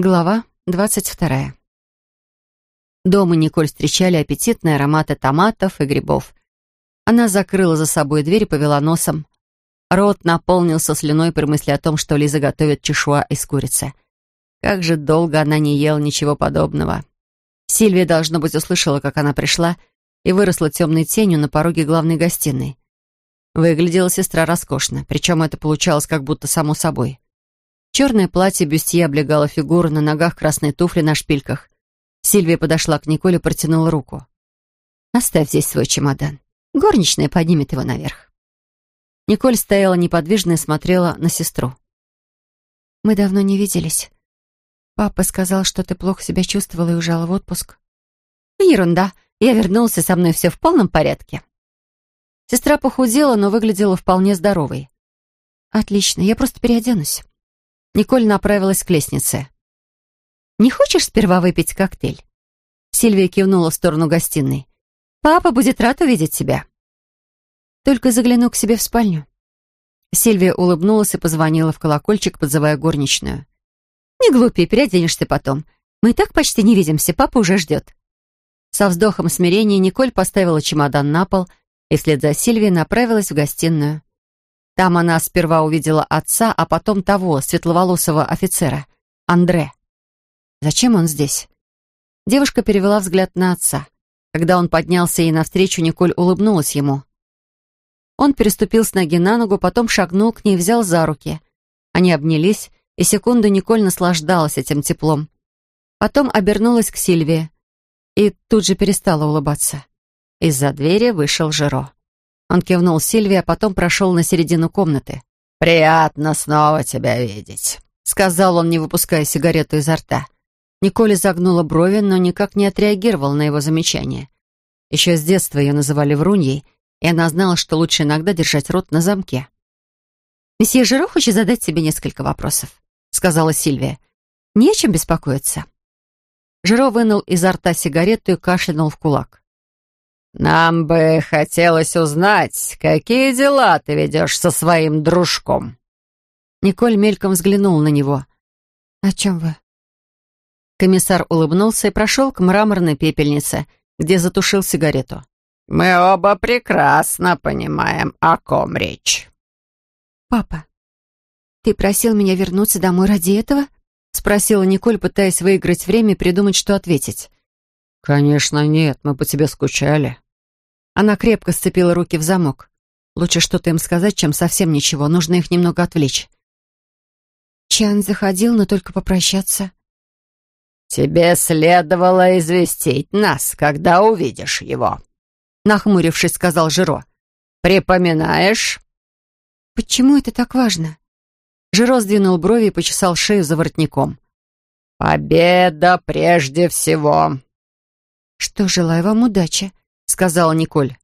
Глава двадцать вторая. Дома Николь встречали аппетитные ароматы томатов и грибов. Она закрыла за собой дверь и повела носом. Рот наполнился слюной при мысли о том, что Лиза готовит чешуа из курицы. Как же долго она не ела ничего подобного. Сильвия, должно быть, услышала, как она пришла, и выросла темной тенью на пороге главной гостиной. Выглядела сестра роскошно, причем это получалось как будто само собой. Черное платье бюстье облегало фигуру, на ногах красные туфли на шпильках. Сильвия подошла к Николе и протянула руку. «Оставь здесь свой чемодан. Горничная поднимет его наверх». Николь стояла неподвижно и смотрела на сестру. «Мы давно не виделись. Папа сказал, что ты плохо себя чувствовала и уезжала в отпуск». «Ерунда. Я вернулся, со мной все в полном порядке». Сестра похудела, но выглядела вполне здоровой. «Отлично, я просто переоденусь». Николь направилась к лестнице. «Не хочешь сперва выпить коктейль?» Сильвия кивнула в сторону гостиной. «Папа будет рад увидеть тебя». «Только загляну к себе в спальню». Сильвия улыбнулась и позвонила в колокольчик, подзывая горничную. «Не глупи, переоденешься потом. Мы и так почти не видимся, папа уже ждет». Со вздохом смирения Николь поставила чемодан на пол и вслед за Сильвией направилась в гостиную. Там она сперва увидела отца, а потом того, светловолосого офицера, Андре. Зачем он здесь? Девушка перевела взгляд на отца. Когда он поднялся ей навстречу, Николь улыбнулась ему. Он переступил с ноги на ногу, потом шагнул к ней и взял за руки. Они обнялись, и секунду Николь наслаждалась этим теплом. Потом обернулась к Сильвии и тут же перестала улыбаться. Из-за двери вышел Жиро. Он кивнул Сильвии, а потом прошел на середину комнаты. «Приятно снова тебя видеть», — сказал он, не выпуская сигарету изо рта. Николя загнула брови, но никак не отреагировал на его замечание. Еще с детства ее называли Вруньей, и она знала, что лучше иногда держать рот на замке. «Месье Жиро хочет задать тебе несколько вопросов», — сказала Сильвия. «Не о чем беспокоиться». Жиро вынул изо рта сигарету и кашлянул в кулак. «Нам бы хотелось узнать, какие дела ты ведешь со своим дружком?» Николь мельком взглянул на него. «О чем вы?» Комиссар улыбнулся и прошел к мраморной пепельнице, где затушил сигарету. «Мы оба прекрасно понимаем, о ком речь». «Папа, ты просил меня вернуться домой ради этого?» — спросила Николь, пытаясь выиграть время и придумать, что ответить. «Конечно нет, мы по тебе скучали». Она крепко сцепила руки в замок. Лучше что-то им сказать, чем совсем ничего. Нужно их немного отвлечь. Чан заходил, но только попрощаться. «Тебе следовало известить нас, когда увидишь его», — нахмурившись, сказал Жиро. «Припоминаешь?» «Почему это так важно?» Жиро сдвинул брови и почесал шею за воротником. «Победа прежде всего», «Что, желаю вам удачи», — сказала Николь.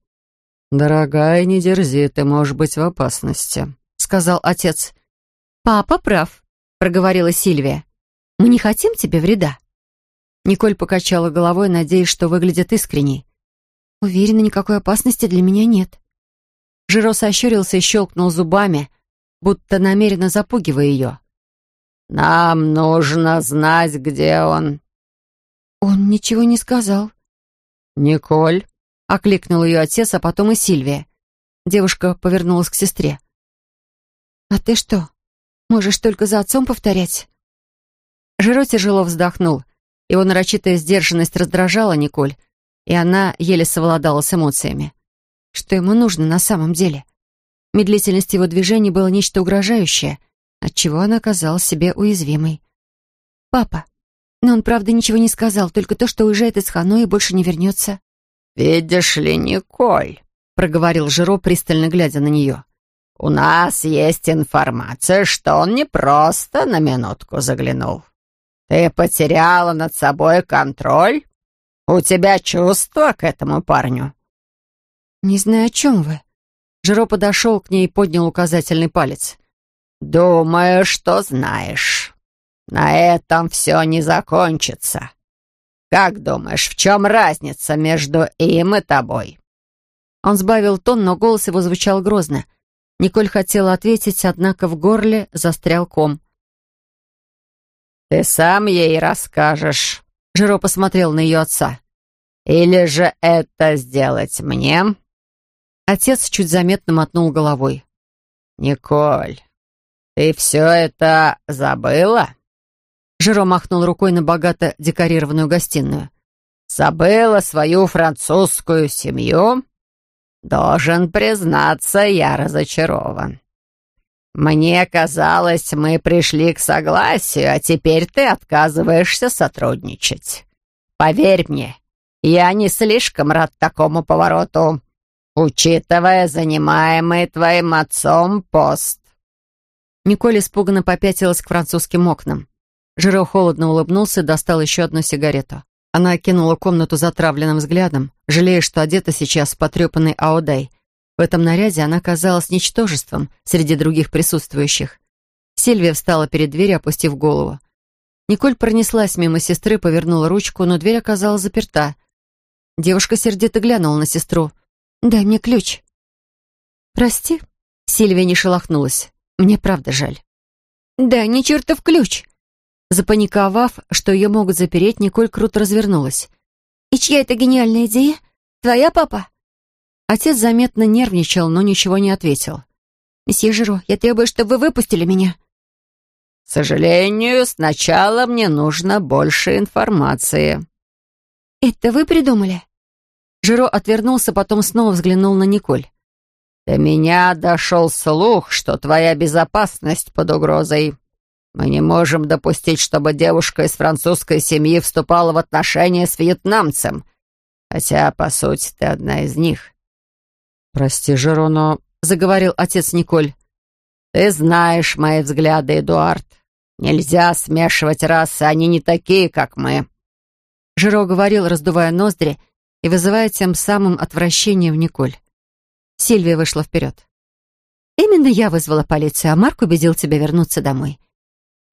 «Дорогая, не дерзи, ты можешь быть в опасности», — сказал отец. «Папа прав», — проговорила Сильвия. «Мы не хотим тебе вреда». Николь покачала головой, надеясь, что выглядит искренней. «Уверена, никакой опасности для меня нет». Жиро сощурился и щелкнул зубами, будто намеренно запугивая ее. «Нам нужно знать, где он». «Он ничего не сказал», «Николь!» — окликнул ее отец, а потом и Сильвия. Девушка повернулась к сестре. «А ты что, можешь только за отцом повторять?» Жиро тяжело вздохнул. Его нарочитая сдержанность раздражала Николь, и она еле совладала с эмоциями. Что ему нужно на самом деле? Медлительность его движений было нечто угрожающее, отчего она оказалась себе уязвимой. «Папа, но он, правда, ничего не сказал, только то, что уезжает из Ханои и больше не вернется. «Видишь ли, Николь», — проговорил Жиро, пристально глядя на нее, «у нас есть информация, что он не просто на минутку заглянул. Ты потеряла над собой контроль? У тебя чувства к этому парню?» «Не знаю, о чем вы». Жиро подошел к ней и поднял указательный палец. «Думаю, что знаешь». На этом все не закончится. Как думаешь, в чем разница между им и тобой?» Он сбавил тон, но голос его звучал грозно. Николь хотела ответить, однако в горле застрял ком. ты сам ей расскажешь?» Жиро посмотрел на ее отца. «Или же это сделать мне?» Отец чуть заметно мотнул головой. «Николь, ты все это забыла?» Жиро махнул рукой на богато декорированную гостиную. «Забыла свою французскую семью?» «Должен признаться, я разочарован. Мне казалось, мы пришли к согласию, а теперь ты отказываешься сотрудничать. Поверь мне, я не слишком рад такому повороту, учитывая занимаемый твоим отцом пост». Николь испуганно попятилась к французским окнам. Жиро холодно улыбнулся и достал еще одну сигарету. Она окинула комнату затравленным взглядом, жалея, что одета сейчас в потрепанный аодай. В этом наряде она казалась ничтожеством среди других присутствующих. Сильвия встала перед дверью, опустив голову. Николь пронеслась мимо сестры, повернула ручку, но дверь оказалась заперта. Девушка сердито глянула на сестру. «Дай мне ключ». «Прости». Сильвия не шелохнулась. «Мне правда жаль». «Дай мне чертов ключ!» Запаниковав, что ее могут запереть, Николь круто развернулась. «И чья это гениальная идея? Твоя, папа?» Отец заметно нервничал, но ничего не ответил. «Месье Жиро, я требую, чтобы вы выпустили меня». «К сожалению, сначала мне нужно больше информации». «Это вы придумали?» Жиро отвернулся, потом снова взглянул на Николь. «До меня дошел слух, что твоя безопасность под угрозой. Мы не можем допустить, чтобы девушка из французской семьи вступала в отношения с вьетнамцем, хотя, по сути, ты одна из них». «Прости, Жероно», — заговорил отец Николь. «Ты знаешь мои взгляды, Эдуард. Нельзя смешивать расы, они не такие, как мы». Жиро говорил, раздувая ноздри и вызывая тем самым отвращение в Николь. Сильвия вышла вперед. «Именно я вызвала полицию, а Марк убедил тебя вернуться домой.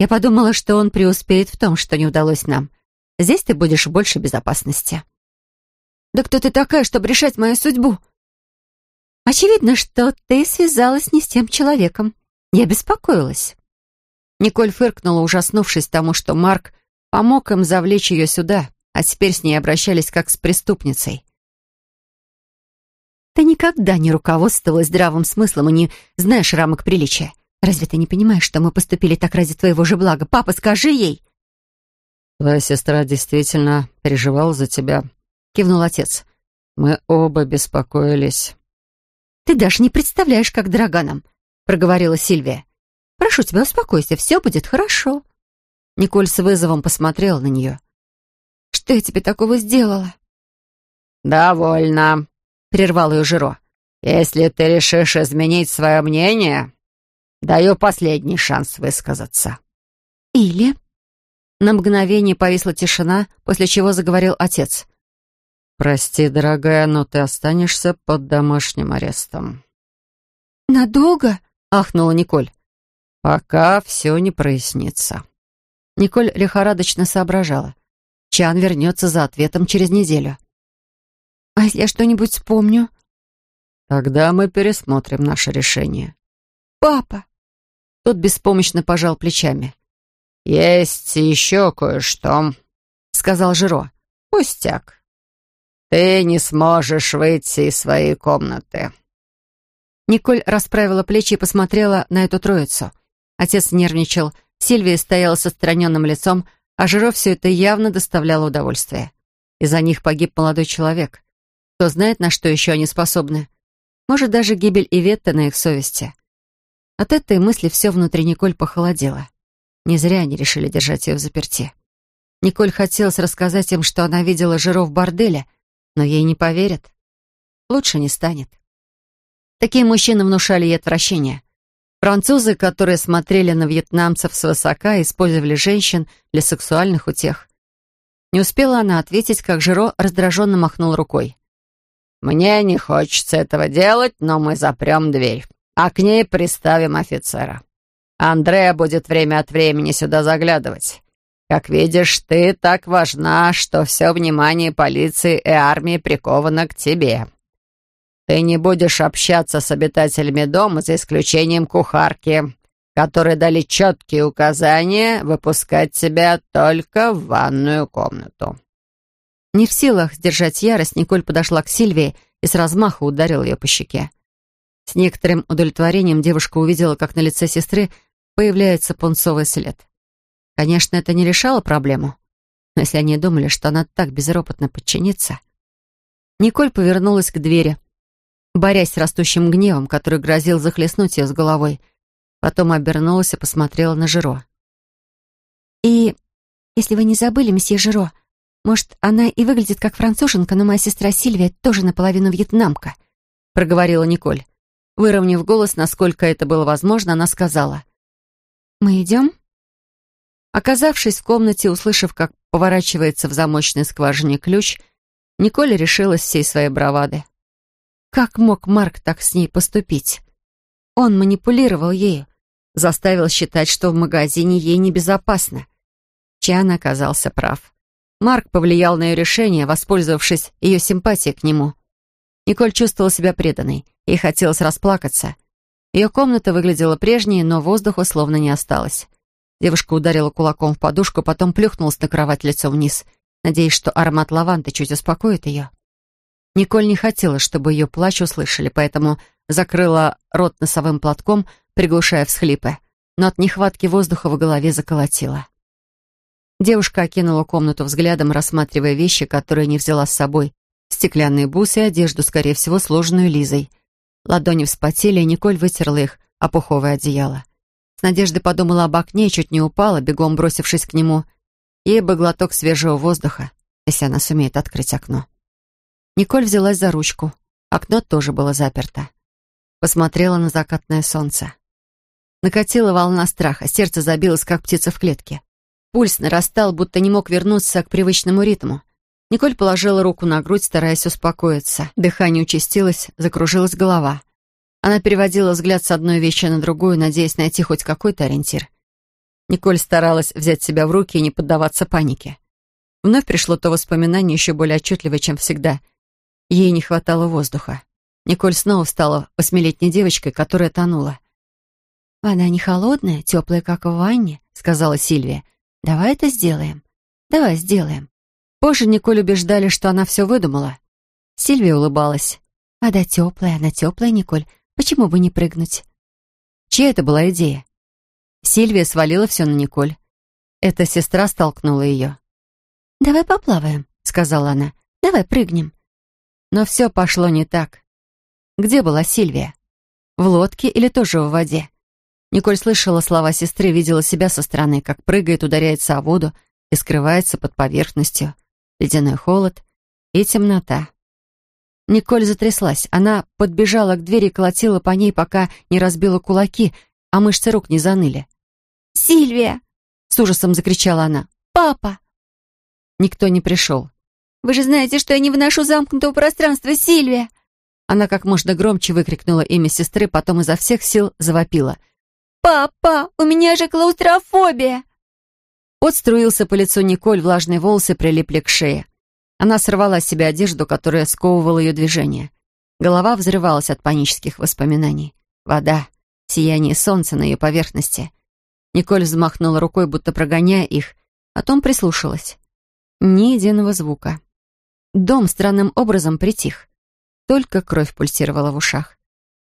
Я подумала, что он преуспеет в том, что не удалось нам. Здесь ты будешь в большей безопасности. Да кто ты такая, чтобы решать мою судьбу? Очевидно, что ты связалась не с тем человеком. Я беспокоилась. Николь фыркнула, ужаснувшись тому, что Марк помог им завлечь ее сюда, а теперь с ней обращались как с преступницей. Ты никогда не руководствовалась здравым смыслом и не знаешь рамок приличия. Разве ты не понимаешь, что мы поступили так ради твоего же блага? Папа, скажи ей!» «Твоя сестра действительно переживала за тебя», — кивнул отец. «Мы оба беспокоились». «Ты даже не представляешь, как дорога нам», — проговорила Сильвия. «Прошу тебя, успокойся, все будет хорошо». Николь с вызовом посмотрела на нее. «Что я тебе такого сделала?» «Довольно», — прервал ее Жиро. «Если ты решишь изменить свое мнение, Даю последний шанс высказаться». «Или...» На мгновение повисла тишина, после чего заговорил отец. «Прости, дорогая, но ты останешься под домашним арестом». «Надолго?» — ахнула Николь. «Пока все не прояснится». Николь лихорадочно соображала. Чан вернется за ответом через неделю. «А если я что-нибудь вспомню?» «Тогда мы пересмотрим наше решение». «Папа!» Тот беспомощно пожал плечами. «Есть еще кое-что», — сказал Жиро. «Пустяк. Ты не сможешь выйти из своей комнаты». Николь расправила плечи и посмотрела на эту троицу. Отец нервничал, Сильвия стояла с отстраненным лицом, а Жиро все это явно доставляло удовольствие. Из-за них погиб молодой человек. Кто знает, на что еще они способны. Может, даже гибель Иветты на их совести. От этой мысли все внутри Николь похолодело. Не зря они решили держать ее в заперти. Николь хотелось рассказать им, что она видела Жиро в борделе, но ей не поверят. Лучше не станет. Такие мужчины внушали ей отвращение. Французы, которые смотрели на вьетнамцев свысока, использовали женщин для сексуальных утех. Не успела она ответить, как Жиро раздраженно махнул рукой. «Мне не хочется этого делать, но мы запрем дверь а к ней приставим офицера. Андрея будет время от времени сюда заглядывать. Как видишь, ты так важна, что все внимание полиции и армии приковано к тебе. Ты не будешь общаться с обитателями дома, за исключением кухарки. которые дали четкие указания выпускать тебя только в ванную комнату». Не в силах сдержать ярость, Николь подошла к Сильвии и с размаха ударила ее по щеке. С некоторым удовлетворением девушка увидела, как на лице сестры появляется пунцовый след. Конечно, это не решало проблему, но если они думали, что она так безропотно подчинится... Николь повернулась к двери, борясь с растущим гневом, который грозил захлестнуть ее с головой. Потом обернулась и посмотрела на Жиро. «И если вы не забыли, месье Жиро, может, она и выглядит как француженка, но моя сестра Сильвия тоже наполовину вьетнамка», — проговорила Николь. Выровняв голос, насколько это было возможно, она сказала. «Мы идем?» Оказавшись в комнате, услышав, как поворачивается в замочной скважине ключ, Николь решилась всей своей бравады. Как мог Марк так с ней поступить? Он манипулировал ею, заставил считать, что в магазине ей небезопасно. Чан оказался прав. Марк повлиял на ее решение, воспользовавшись ее симпатией к нему. Николь чувствовала себя преданной, ей хотелось расплакаться. Ее комната выглядела прежней, но воздуха словно не осталось. Девушка ударила кулаком в подушку, потом плюхнулась на кровать лицом вниз, надеясь, что аромат лаванды чуть успокоит ее. Николь не хотела, чтобы ее плач услышали, поэтому закрыла рот носовым платком, приглушая всхлипы, но от нехватки воздуха в голове заколотила. Девушка окинула комнату взглядом, рассматривая вещи, которые не взяла с собой. Стеклянные бусы и одежду, скорее всего, сложенную Лизой. Ладони вспотели, и Николь вытерла их, а пуховое одеяло. С надеждой подумала об окне и чуть не упала, бегом бросившись к нему. Ей бы глоток свежего воздуха, если она сумеет открыть окно. Николь взялась за ручку. Окно тоже было заперто. Посмотрела на закатное солнце. Накатила волна страха, сердце забилось, как птица в клетке. Пульс нарастал, будто не мог вернуться к привычному ритму. Николь положила руку на грудь, стараясь успокоиться. Дыхание участилось, закружилась голова. Она переводила взгляд с одной вещи на другую, надеясь найти хоть какой-то ориентир. Николь старалась взять себя в руки и не поддаваться панике. Вновь пришло то воспоминание еще более отчетливое, чем всегда. Ей не хватало воздуха. Николь снова стала восьмилетней девочкой, которая тонула. «Вода не холодная, теплая, как в ванне», — сказала Сильвия. Давай это сделаем. Давай сделаем. Позже Николь убеждали, что она все выдумала. Сильвия улыбалась. Вода теплая, она теплая, Николь. Почему бы не прыгнуть? Чья это была идея? Сильвия свалила все на Николь. Эта сестра столкнула ее. «Давай поплаваем», — сказала она. «Давай прыгнем». Но все пошло не так. Где была Сильвия? В лодке или тоже в воде? Николь слышала слова сестры, видела себя со стороны, как прыгает, ударяется о воду и скрывается под поверхностью. Ледяной холод и темнота. Николь затряслась. Она подбежала к двери и колотила по ней, пока не разбила кулаки, а мышцы рук не заныли. «Сильвия!» — с ужасом закричала она. «Папа!» Никто не пришел. «Вы же знаете, что я не выношу замкнутого пространства, Сильвия!» Она как можно громче выкрикнула имя сестры, потом изо всех сил завопила — «Папа, у меня же клаустрофобия!» Пот струился по лицу Николь, влажные волосы прилипли к шее. Она сорвала с себя одежду, которая сковывала ее движение. Голова взрывалась от панических воспоминаний. Вода, сияние солнца на ее поверхности. Николь взмахнула рукой, будто прогоняя их, потом прислушалась. Ни единого звука. Дом странным образом притих. Только кровь пульсировала в ушах.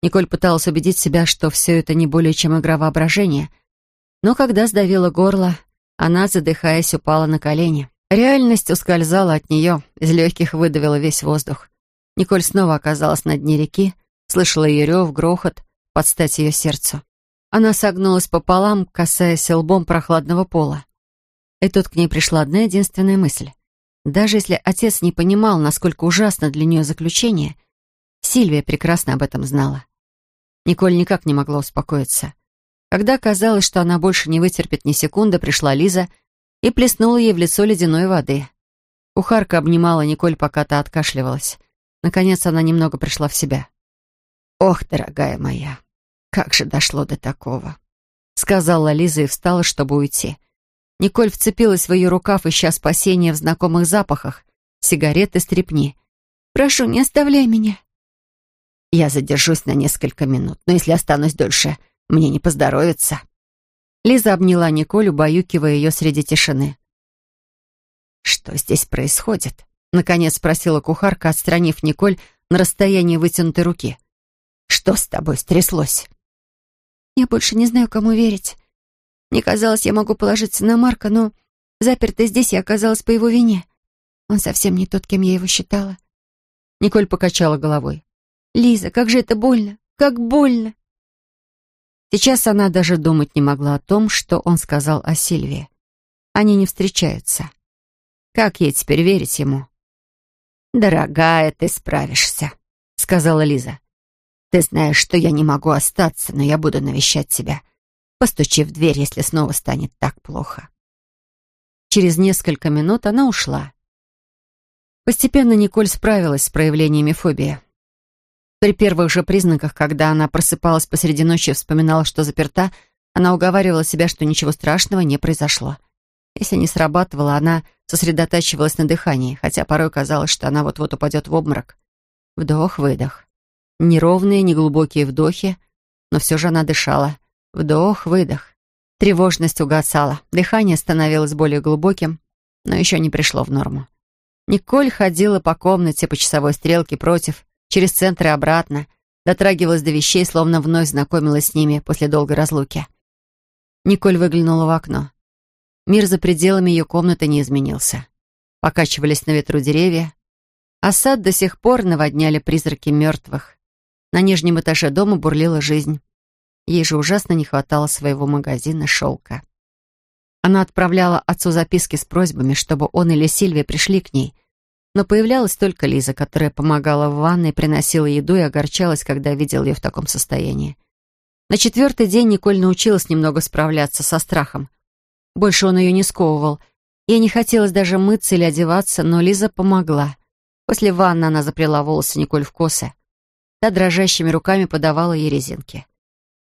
Николь пыталась убедить себя, что все это не более чем игра воображения. Но когда сдавило горло, она, задыхаясь, упала на колени. Реальность ускользала от нее, из легких выдавила весь воздух. Николь снова оказалась на дне реки, слышала ее рев, грохот, подстать ее сердцу. Она согнулась пополам, касаясь лбом прохладного пола. И тут к ней пришла одна единственная мысль. Даже если отец не понимал, насколько ужасно для нее заключение, Сильвия прекрасно об этом знала. Николь никак не могла успокоиться. Когда казалось, что она больше не вытерпит ни секунды, пришла Лиза и плеснула ей в лицо ледяной воды. Кухарка обнимала Николь, пока та откашливалась. Наконец она немного пришла в себя. «Ох, дорогая моя, как же дошло до такого!» Сказала Лиза и встала, чтобы уйти. Николь вцепилась в ее рукав, ища спасения в знакомых запахах. Сигареты, стрепни. «Прошу, не оставляй меня!» Я задержусь на несколько минут, но если останусь дольше, мне не поздоровится. Лиза обняла Николь, убаюкивая ее среди тишины. «Что здесь происходит?» — наконец спросила кухарка, отстранив Николь на расстоянии вытянутой руки. «Что с тобой стряслось?» «Я больше не знаю, кому верить. Мне казалось, я могу положиться на Марка, но заперта здесь я оказалась по его вине. Он совсем не тот, кем я его считала». Николь покачала головой. «Лиза, как же это больно! Как больно!» Сейчас она даже думать не могла о том, что он сказал о Сильвии. Они не встречаются. Как ей теперь верить ему? «Дорогая, ты справишься», — сказала Лиза. «Ты знаешь, что я не могу остаться, но я буду навещать тебя. Постучи в дверь, если снова станет так плохо». Через несколько минут она ушла. Постепенно Николь справилась с проявлениями фобии. При первых же признаках, когда она просыпалась посреди ночи и вспоминала, что заперта, она уговаривала себя, что ничего страшного не произошло. Если не срабатывала, она сосредотачивалась на дыхании, хотя порой казалось, что она вот-вот упадет в обморок. Вдох-выдох. Неровные, неглубокие вдохи, но все же она дышала. Вдох-выдох. Тревожность угасала, дыхание становилось более глубоким, но еще не пришло в норму. Николь ходила по комнате по часовой стрелке против, через центр и обратно, дотрагивалась до вещей, словно вновь знакомилась с ними после долгой разлуки. Николь выглянула в окно. Мир за пределами ее комнаты не изменился. Покачивались на ветру деревья, а сад до сих пор наводняли призраки мертвых. На нижнем этаже дома бурлила жизнь. Ей же ужасно не хватало своего магазина шелка. Она отправляла отцу записки с просьбами, чтобы он или Сильвия пришли к ней, но появлялась только Лиза, которая помогала в ванной, приносила еду и огорчалась, когда видела ее в таком состоянии. На четвертый день Николь научилась немного справляться со страхом. Больше он ее не сковывал. Ей не хотелось даже мыться или одеваться, но Лиза помогла. После ванны она заплела волосы Николь в косы. Та дрожащими руками подавала ей резинки.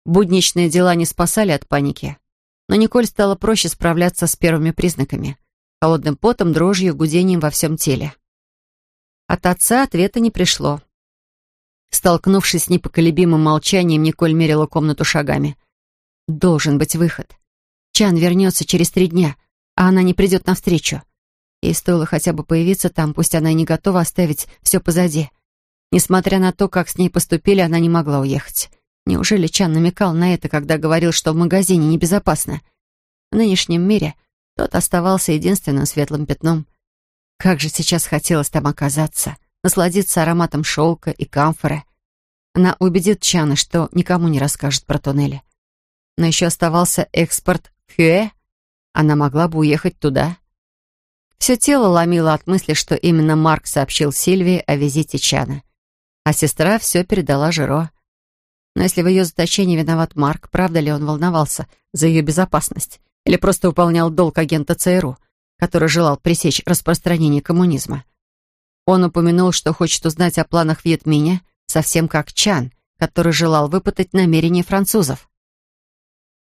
Будничные дела не спасали от паники, но Николь стала проще справляться с первыми признаками — холодным потом, дрожью, гудением во всем теле. От отца ответа не пришло. Столкнувшись с непоколебимым молчанием, Николь мерила комнату шагами. Должен быть выход. Чан вернется через три дня, а она не придет навстречу. Ей стоило хотя бы появиться там, пусть она и не готова оставить все позади. Несмотря на то, как с ней поступили, она не могла уехать. Неужели Чан намекал на это, когда говорил, что в магазине небезопасно? В нынешнем мире тот оставался единственным светлым пятном — как же сейчас хотелось там оказаться, насладиться ароматом шелка и камфоры. Она убедит Чана, что никому не расскажет про туннели. Но еще оставался экспорт Хюэ. Она могла бы уехать туда. Все тело ломило от мысли, что именно Марк сообщил Сильвии о визите Чана. А сестра все передала Жиро. Но если в ее заточении виноват Марк, правда ли он волновался за ее безопасность? Или просто выполнял долг агента ЦРУ? Который желал пресечь распространение коммунизма. Он упомянул, что хочет узнать о планах Вьетминя, совсем как Чан, который желал выпытать намерения французов.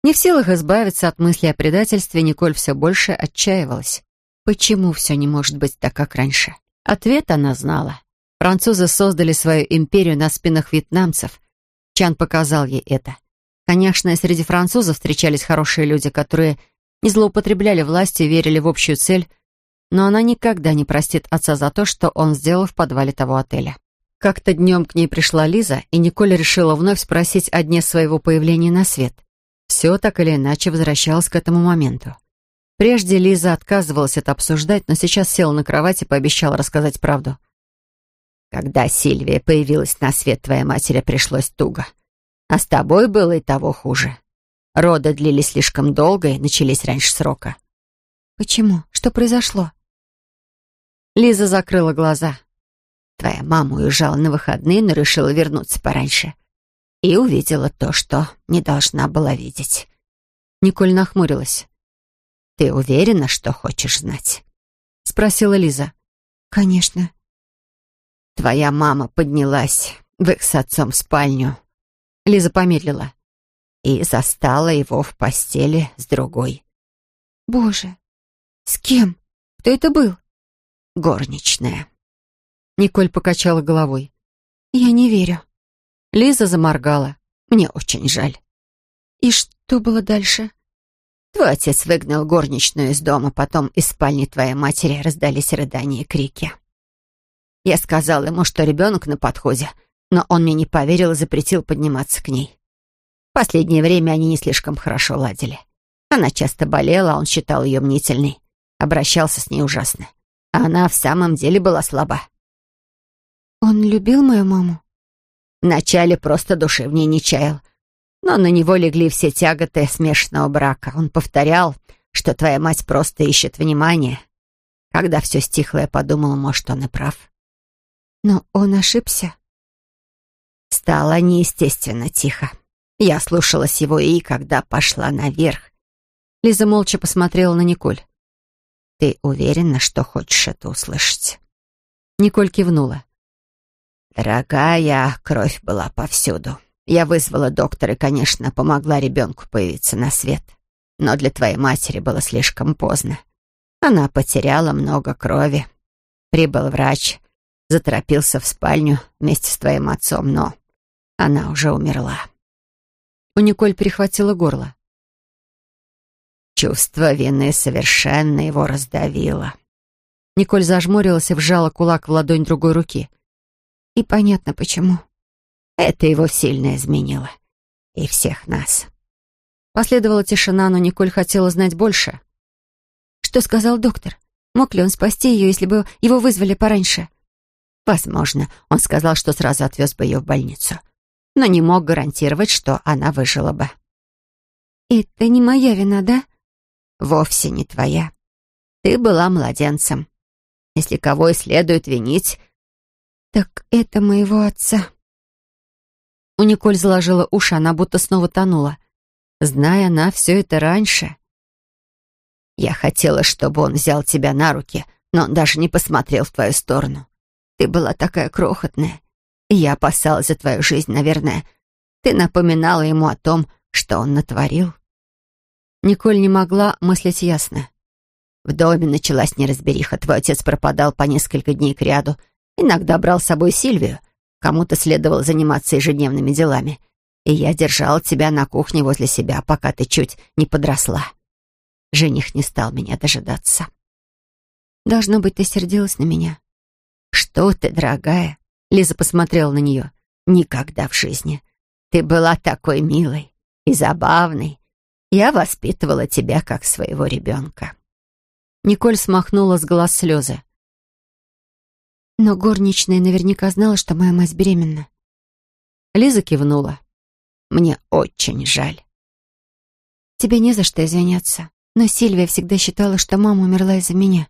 Не в силах избавиться от мысли о предательстве, Николь все больше отчаивалась. Почему все не может быть так, как раньше? Ответ она знала. Французы создали свою империю на спинах вьетнамцев. Чан показал ей это. Конечно, среди французов встречались хорошие люди, которые не злоупотребляли и верили в общую цель, но она никогда не простит отца за то, что он сделал в подвале того отеля. Как-то днем к ней пришла Лиза, и Николь решила вновь спросить о дне своего появления на свет. Все так или иначе возвращалось к этому моменту. Прежде Лиза отказывалась это обсуждать, но сейчас села на кровать и пообещала рассказать правду. «Когда Сильвия появилась на свет, твоей матери пришлось туго. А с тобой было и того хуже. Роды длились слишком долго и начались раньше срока. «Почему? Что произошло?» Лиза закрыла глаза. Твоя мама уезжала на выходные, но решила вернуться пораньше. И увидела то, что не должна была видеть. Николь нахмурилась. «Ты уверена, что хочешь знать?» — спросила Лиза. «Конечно». «Твоя мама поднялась в их с отцом спальню». Лиза помедлила и застала его в постели с другой. «Боже, с кем? Кто это был?» «Горничная». Николь покачала головой. «Я не верю». Лиза заморгала. «Мне очень жаль». «И что было дальше?» Твой отец выгнал горничную из дома, потом из спальни твоей матери раздались рыдания и крики. Я сказал ему, что ребенок на подходе, но он мне не поверил и запретил подниматься к ней. Последнее время они не слишком хорошо ладили. Она часто болела, а он считал ее мнительной. Обращался с ней ужасно. А она в самом деле была слаба. «Он любил мою маму?» Вначале просто души в ней не чаял. Но на него легли все тяготы смешанного брака. Он повторял, что твоя мать просто ищет внимания. Когда все стихло, я подумала, может, он и прав. Но он ошибся. Стало неестественно тихо. Я слушалась его и, когда пошла наверх. Лиза молча посмотрела на Николь. «Ты уверена, что хочешь это услышать?» Николь кивнула. «Дорогая, кровь была повсюду. Я вызвала доктора и, конечно, помогла ребенку появиться на свет. Но для твоей матери было слишком поздно. Она потеряла много крови. Прибыл врач, заторопился в спальню вместе с твоим отцом, но она уже умерла. У Николь перехватило горло. Чувство вины совершенно его раздавило. Николь зажмурилась и вжала кулак в ладонь другой руки. И понятно, почему. Это его сильно изменило. И всех нас. Последовала тишина, но Николь хотела знать больше. Что сказал доктор? Мог ли он спасти ее, если бы его вызвали пораньше? Возможно, он сказал, что сразу отвез бы ее в больницу но не мог гарантировать, что она выжила бы. «Это не моя вина, да?» «Вовсе не твоя. Ты была младенцем. Если кого и следует винить...» «Так это моего отца». У Николь заложила уши, она будто снова тонула. Зная она все это раньше. «Я хотела, чтобы он взял тебя на руки, но он даже не посмотрел в твою сторону. Ты была такая крохотная, я опасалась за твою жизнь, наверное. Ты напоминала ему о том, что он натворил. Николь не могла мыслить ясно. В доме началась неразбериха. Твой отец пропадал по несколько дней кряду. Иногда брал с собой Сильвию. Кому-то следовало заниматься ежедневными делами. И я держала тебя на кухне возле себя, пока ты чуть не подросла. Жених не стал меня дожидаться. Должно быть, ты сердилась на меня. Что ты, дорогая? Лиза посмотрела на нее. «Никогда в жизни. Ты была такой милой и забавной. Я воспитывала тебя как своего ребенка». Николь смахнула с глаз слезы. «Но горничная наверняка знала, что моя мать беременна». Лиза кивнула. «Мне очень жаль». «Тебе не за что извиняться, но Сильвия всегда считала, что мама умерла из-за меня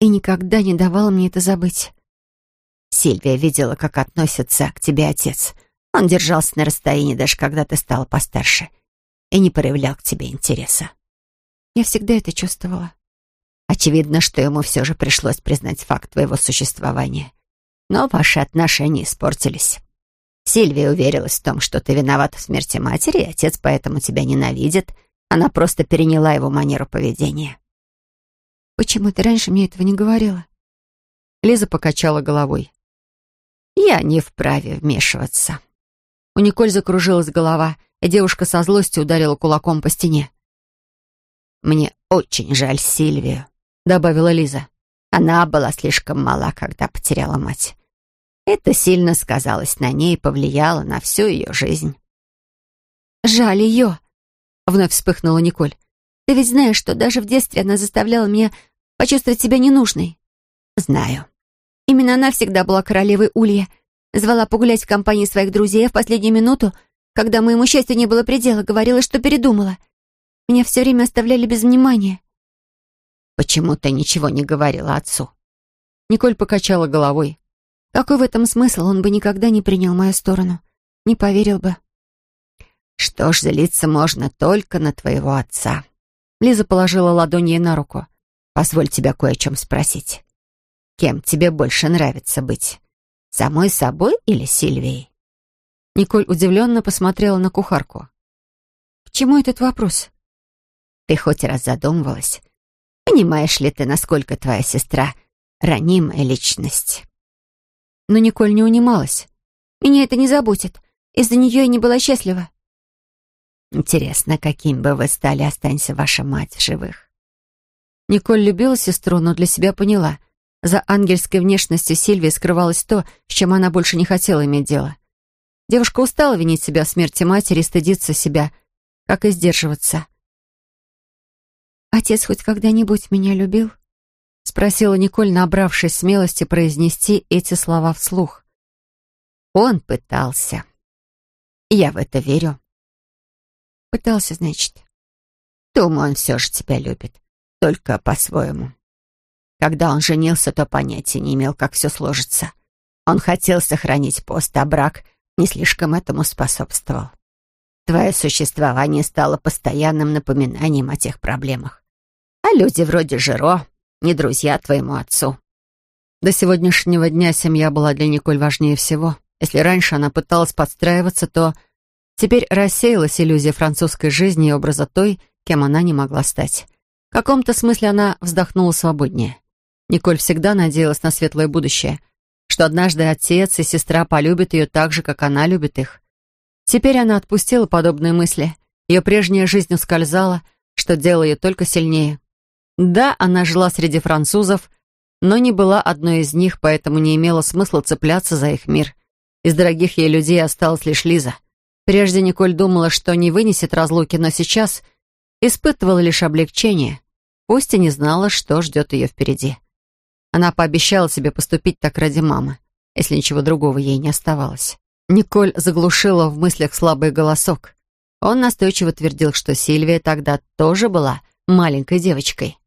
и никогда не давала мне это забыть. Сильвия видела, как относится к тебе отец. Он держался на расстоянии, даже когда ты стала постарше, и не проявлял к тебе интереса. Я всегда это чувствовала. Очевидно, что ему все же пришлось признать факт твоего существования. Но ваши отношения испортились. Сильвия уверилась в том, что ты виноват в смерти матери, и отец поэтому тебя ненавидит. Она просто переняла его манеру поведения. «Почему ты раньше мне этого не говорила?» Лиза покачала головой. Я не вправе вмешиваться. У Николь закружилась голова, и девушка со злостью ударила кулаком по стене. «Мне очень жаль Сильвию», — добавила Лиза. «Она была слишком мала, когда потеряла мать. Это сильно сказалось на ней и повлияло на всю ее жизнь». «Жаль ее», — вновь вспыхнула Николь. «Ты ведь знаешь, что даже в детстве она заставляла меня почувствовать себя ненужной». «Знаю», Именно она всегда была королевой Улья. Звала погулять в компании своих друзей, а в последнюю минуту, когда моему счастью не было предела, говорила, что передумала. Меня все время оставляли без внимания. «Почему ты ничего не говорила отцу?» Николь покачала головой. Какой в этом смысл? Он бы никогда не принял мою сторону. Не поверил бы. «Что ж, злиться можно только на твоего отца». Лиза положила ладонь ей на руку. «Позволь тебя кое о чем спросить. Кем тебе больше нравится быть? Самой собой или Сильвией?» Николь удивленно посмотрела на кухарку. «К чему этот вопрос?» «Ты хоть раз задумывалась? Понимаешь ли ты, насколько твоя сестра ранимая личность?» Но Николь не унималась. «Меня это не заботит. Из-за нее я не была счастлива». Интересно, каким бы вы стали, останься ваша мать живых. Николь любила сестру, но для себя поняла. За ангельской внешностью Сильвии скрывалось то, с чем она больше не хотела иметь дело. Девушка устала винить себя в смерти матери и стыдиться себя, как и сдерживаться. «Отец хоть когда-нибудь меня любил?» — спросила Николь, набравшись смелости произнести эти слова вслух. «Он пытался. Я в это верю». «Пытался, значит?» «Думаю, он все же тебя любит, только по-своему. Когда он женился, то понятия не имел, как все сложится. Он хотел сохранить пост, а брак не слишком этому способствовал. Твое существование стало постоянным напоминанием о тех проблемах. А люди вроде Жиро не друзья твоему отцу. До сегодняшнего дня семья была для Николь важнее всего. Если раньше она пыталась подстраиваться, то теперь рассеялась иллюзия французской жизни и образа той, кем она не могла стать. В каком-то смысле она вздохнула свободнее. Николь всегда надеялась на светлое будущее, что однажды отец и сестра полюбят ее так же, как она любит их. Теперь она отпустила подобные мысли. Ее прежняя жизнь ускользала, что делало ее только сильнее. Да, она жила среди французов, но не была одной из них, поэтому не имело смысла цепляться за их мир. Из дорогих ей людей осталась лишь Лиза. Прежде Николь думала, что не вынесет разлуки, но сейчас испытывала лишь облегчение, пусть и не знала, что ждет ее впереди. Она пообещала себе поступить так ради мамы, если ничего другого ей не оставалось. Николь заглушила в мыслях слабый голосок. Он настойчиво твердил, что Сильвия тогда тоже была маленькой девочкой.